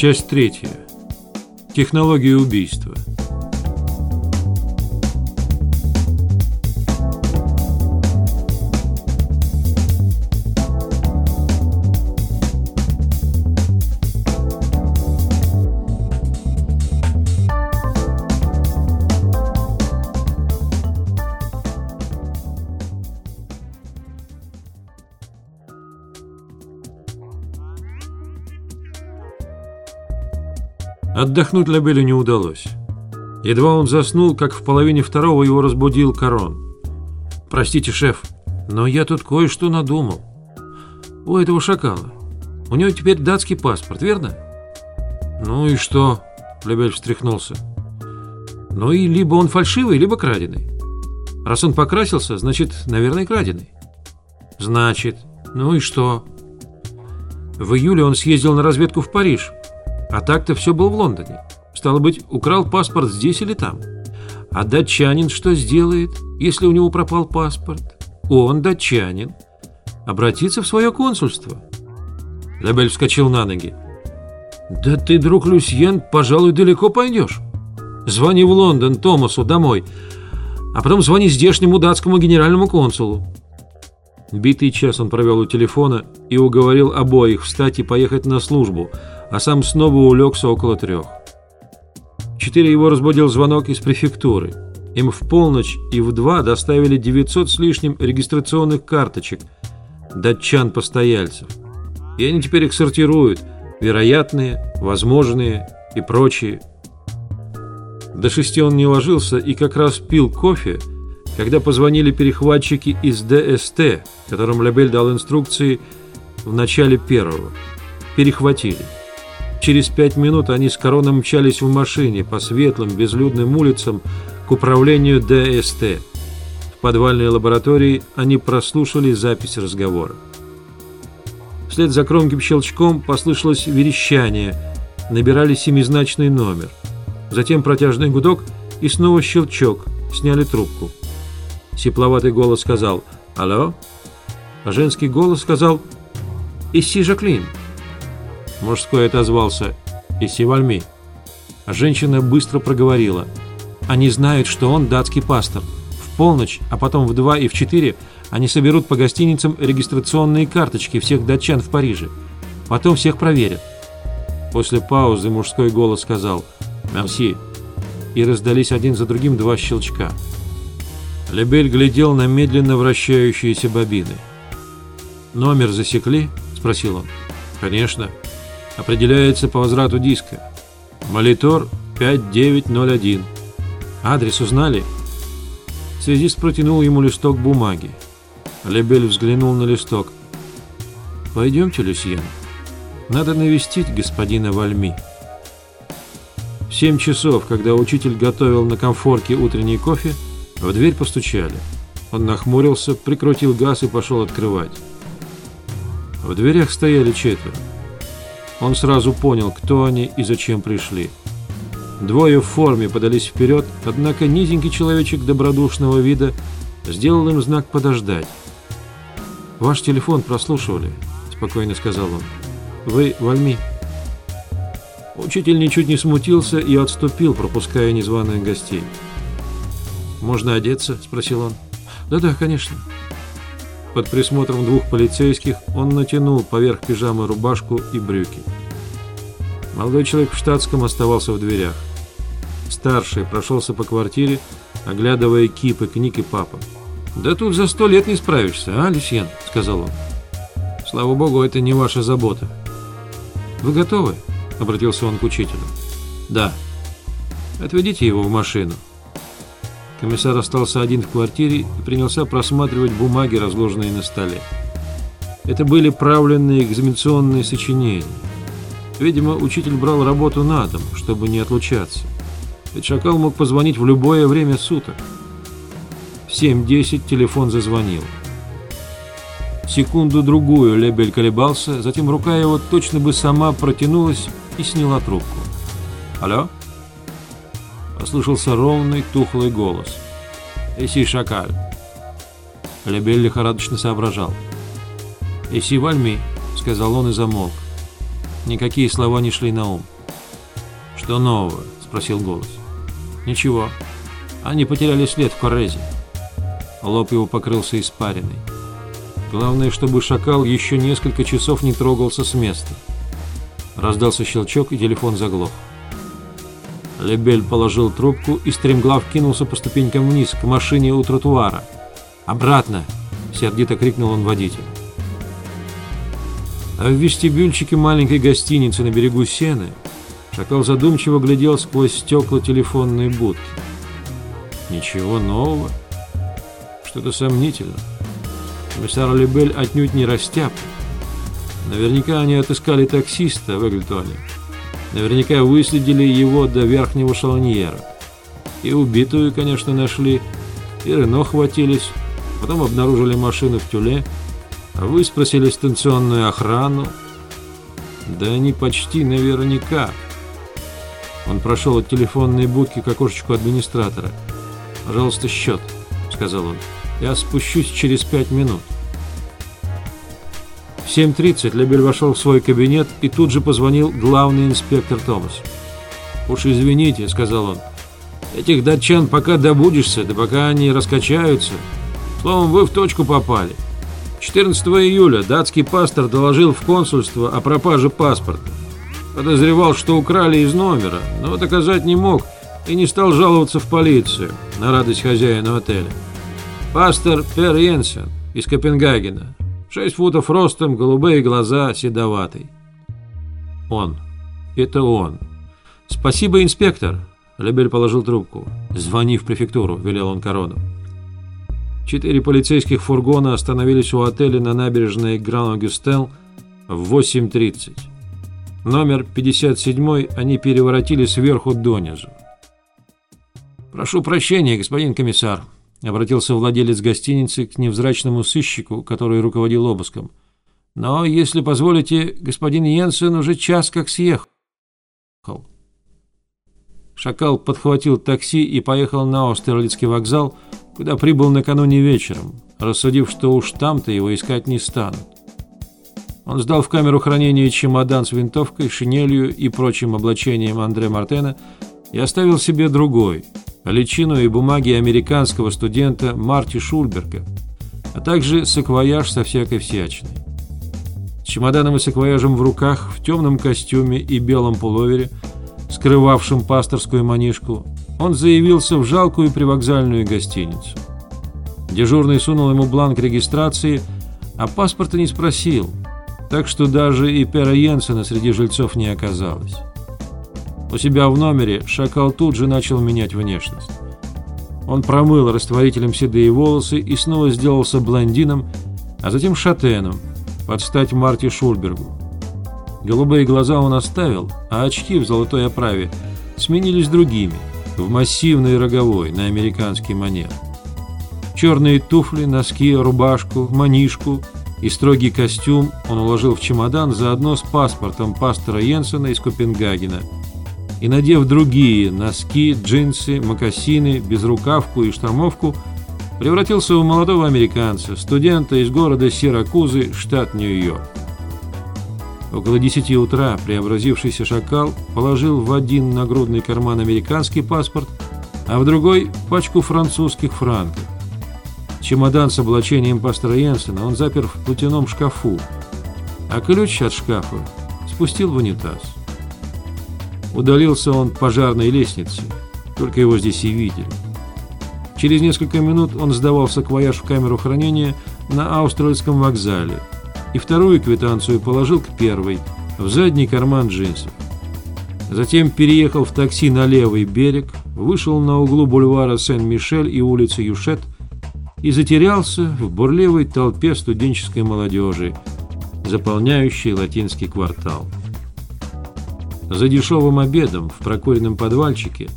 Часть третья. Технология убийства. Отдохнуть Лабелю не удалось. Едва он заснул, как в половине второго его разбудил Корон. «Простите, шеф, но я тут кое-что надумал. У этого шакала. У него теперь датский паспорт, верно?» «Ну и что?» — Лабель встряхнулся. «Ну и либо он фальшивый, либо краденый. Раз он покрасился, значит, наверное, краденый». «Значит. Ну и что?» В июле он съездил на разведку в Париж. А так-то все был в Лондоне. Стало быть, украл паспорт здесь или там. А датчанин что сделает, если у него пропал паспорт? Он, датчанин, обратится в свое консульство. Лабель вскочил на ноги. «Да ты, друг Люсьен, пожалуй, далеко пойдешь. Звони в Лондон Томасу домой, а потом звони здешнему датскому генеральному консулу». Битый час он провел у телефона и уговорил обоих встать и поехать на службу – а сам снова улегся около трех. четыре его разбудил звонок из префектуры. Им в полночь и в два доставили 900 с лишним регистрационных карточек датчан-постояльцев. И они теперь их сортируют, вероятные, возможные и прочие. До шести он не ложился и как раз пил кофе, когда позвонили перехватчики из ДСТ, которым Лабель дал инструкции в начале первого. Перехватили. Через пять минут они с Короном мчались в машине по светлым, безлюдным улицам к управлению ДСТ. В подвальной лаборатории они прослушали запись разговора. Вслед за громким щелчком послышалось верещание, набирали семизначный номер. Затем протяжный гудок и снова щелчок, сняли трубку. Сепловатый голос сказал «Алло?», а женский голос сказал «Исси Жаклин». Мужской отозвался «Иси Вальми». А женщина быстро проговорила «Они знают, что он датский пастор. В полночь, а потом в два и в четыре они соберут по гостиницам регистрационные карточки всех датчан в Париже. Потом всех проверят». После паузы мужской голос сказал «Мерси». И раздались один за другим два щелчка. Лебель глядел на медленно вращающиеся бобины. «Номер засекли?» – спросил он. «Конечно» определяется по возврату диска. Молитор 5901. Адрес узнали? Связист протянул ему листок бумаги. Лебель взглянул на листок. «Пойдемте, Люсьен. Надо навестить господина Вальми». В семь часов, когда учитель готовил на комфорке утренний кофе, в дверь постучали. Он нахмурился, прикрутил газ и пошел открывать. В дверях стояли четверо. Он сразу понял, кто они и зачем пришли. Двое в форме подались вперед, однако низенький человечек добродушного вида сделал им знак подождать. «Ваш телефон прослушивали», — спокойно сказал он. «Вы Вальми». Учитель ничуть не смутился и отступил, пропуская незваных гостей. «Можно одеться?» — спросил он. «Да-да, конечно». Под присмотром двух полицейских он натянул поверх пижамы рубашку и брюки. Молодой человек в штатском оставался в дверях. Старший прошелся по квартире, оглядывая кипы книг и папок. «Да тут за сто лет не справишься, а, Люсьен?» — сказал он. «Слава богу, это не ваша забота». «Вы готовы?» — обратился он к учителю. «Да». «Отведите его в машину». Комиссар остался один в квартире и принялся просматривать бумаги, разложенные на столе. Это были правленные экзаменационные сочинения. Видимо, учитель брал работу на дом, чтобы не отлучаться. Ведь Шакал мог позвонить в любое время суток. В 7.10 телефон зазвонил. Секунду-другую Лебель колебался, затем рука его точно бы сама протянулась и сняла трубку. «Алло?» Послышался ровный, тухлый голос. «Эси, шакаль!» Лебель лихорадочно соображал. «Эси, вальми!» — сказал он и замолк. Никакие слова не шли на ум. «Что нового?» – спросил голос. «Ничего. Они потеряли след в Коррезе». Лоб его покрылся испариной. Главное, чтобы шакал еще несколько часов не трогался с места. Раздался щелчок, и телефон заглох. Лебель положил трубку и стремглав кинулся по ступенькам вниз, к машине у тротуара. «Обратно!» — сердито крикнул он водителю. А в вестибюльчике маленькой гостиницы на берегу Сены Шакал задумчиво глядел сквозь стекла телефонной будки. Ничего нового. Что-то сомнительно. Комиссар Лебель отнюдь не растяп. Наверняка они отыскали таксиста в Эгльтоне. Наверняка выследили его до верхнего шалоньера. И убитую, конечно, нашли, и Рено хватились, потом обнаружили машину в Тюле, вы спросили станционную охрану. Да они почти наверняка. Он прошел от телефонной будки к окошечку администратора. «Пожалуйста, счет», — сказал он. «Я спущусь через пять минут». В 7.30 Лебель вошел в свой кабинет и тут же позвонил главный инспектор Томас. «Уж извините», — сказал он. «Этих датчан пока добудешься, да пока они раскачаются. Словом, вы в точку попали». 14 июля датский пастор доложил в консульство о пропаже паспорта. Подозревал, что украли из номера, но доказать не мог и не стал жаловаться в полицию на радость хозяина отеля. Пастор Пер Йенсен из Копенгагена. 6 футов ростом, голубые глаза, седоватый. Он. Это он. Спасибо, инспектор. Лебель положил трубку. Звони в префектуру, велел он корону. Четыре полицейских фургона остановились у отеля на набережной Гран-Агюстел в 8.30. Номер 57 они переворотили сверху донизу. «Прошу прощения, господин комиссар», — обратился владелец гостиницы к невзрачному сыщику, который руководил обыском. «Но, если позволите, господин Йенсен уже час как съехал». Шакал подхватил такси и поехал на Остерлицкий вокзал, куда прибыл накануне вечером, рассудив, что уж там-то его искать не станут. Он сдал в камеру хранения чемодан с винтовкой, шинелью и прочим облачением Андре Мартена и оставил себе другой – личину и бумаги американского студента Марти Шульберга, а также саквояж со всякой всячиной. С чемоданом и саквояжем в руках, в темном костюме и белом пуловере, скрывавшем пасторскую манишку, он заявился в жалкую привокзальную гостиницу. Дежурный сунул ему бланк регистрации, а паспорта не спросил, так что даже и Пера Йенсена среди жильцов не оказалось. У себя в номере Шакал тут же начал менять внешность. Он промыл растворителем седые волосы и снова сделался блондином, а затем шатеном, под стать Марти Шульбергу. Голубые глаза он оставил, а очки в золотой оправе сменились другими – в массивной роговой на американский манер. Черные туфли, носки, рубашку, манишку и строгий костюм он уложил в чемодан заодно с паспортом пастора Йенсена из Копенгагена и, надев другие носки, джинсы, мокасины, безрукавку и штормовку, превратился в молодого американца, студента из города Сиракузы, штат Нью-Йорк. Около 10 утра преобразившийся шакал положил в один нагрудный карман американский паспорт, а в другой – пачку французских франков. Чемодан с облачением пастора Йенсена он запер в платяном шкафу, а ключ от шкафа спустил в унитаз. Удалился он пожарной лестнице, только его здесь и видели. Через несколько минут он сдавал саквояж в камеру хранения на Австралийском вокзале – и вторую квитанцию положил к первой, в задний карман джинсов. Затем переехал в такси на левый берег, вышел на углу бульвара Сен-Мишель и улицы Юшет и затерялся в бурливой толпе студенческой молодежи, заполняющей латинский квартал. За дешевым обедом в прокуренном подвальчике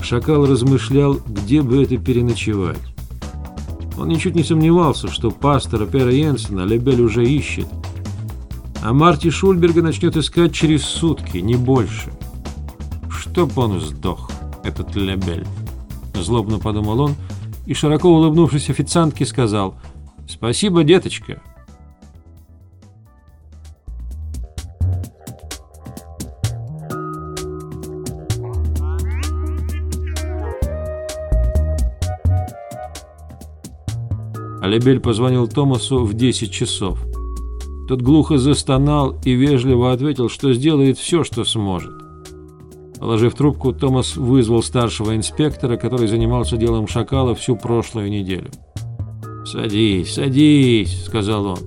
Шакал размышлял, где бы это переночевать. Он ничуть не сомневался, что пастора Пера Йенсена Лебель уже ищет, а Марти Шульберга начнет искать через сутки, не больше. Чтоб он сдох, этот Лебель. Злобно подумал он и, широко улыбнувшись официантке, сказал «Спасибо, деточка». Алибель позвонил Томасу в 10 часов. Тот глухо застонал и вежливо ответил, что сделает все, что сможет. Положив трубку, Томас вызвал старшего инспектора, который занимался делом шакала всю прошлую неделю. «Садись, садись», — сказал он.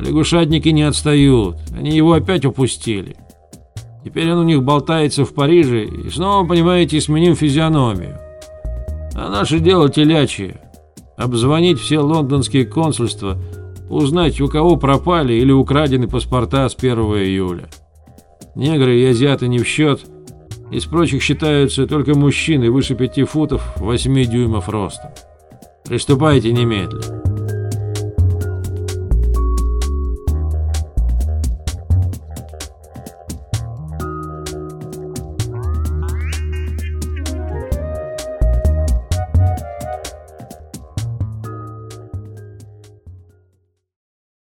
«Лягушатники не отстают, они его опять упустили. Теперь он у них болтается в Париже и снова, понимаете, сменим физиономию. А наше дело телячье. Обзвонить все лондонские консульства, узнать, у кого пропали или украдены паспорта с 1 июля. Негры и азиаты не в счет — из прочих считаются только мужчины выше пяти футов, восьми дюймов роста. Приступайте немедленно.